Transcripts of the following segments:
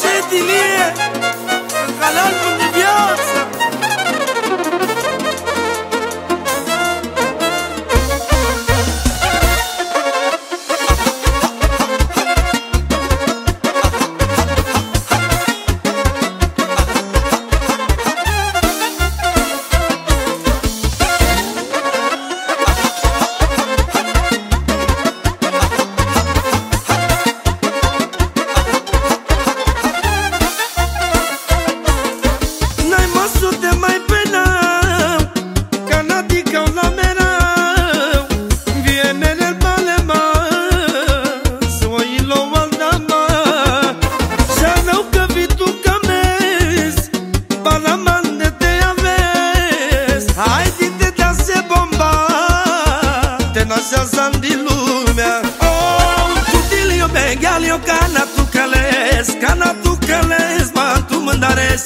Sete linhas am din lumea. Oh, tu tilio begalio cana tu cales Cana tu cales, ma tu mândares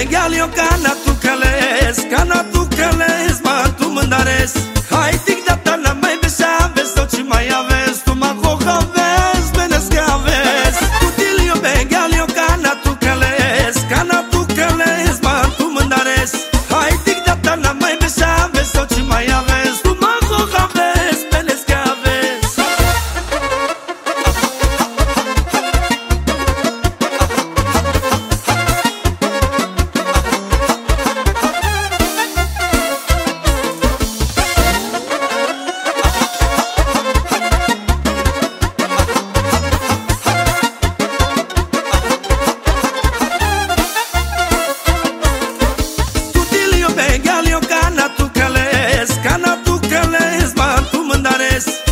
Egal eu ca na tu căles Ca na tu căles Ma tu mandares. Hai tic da this.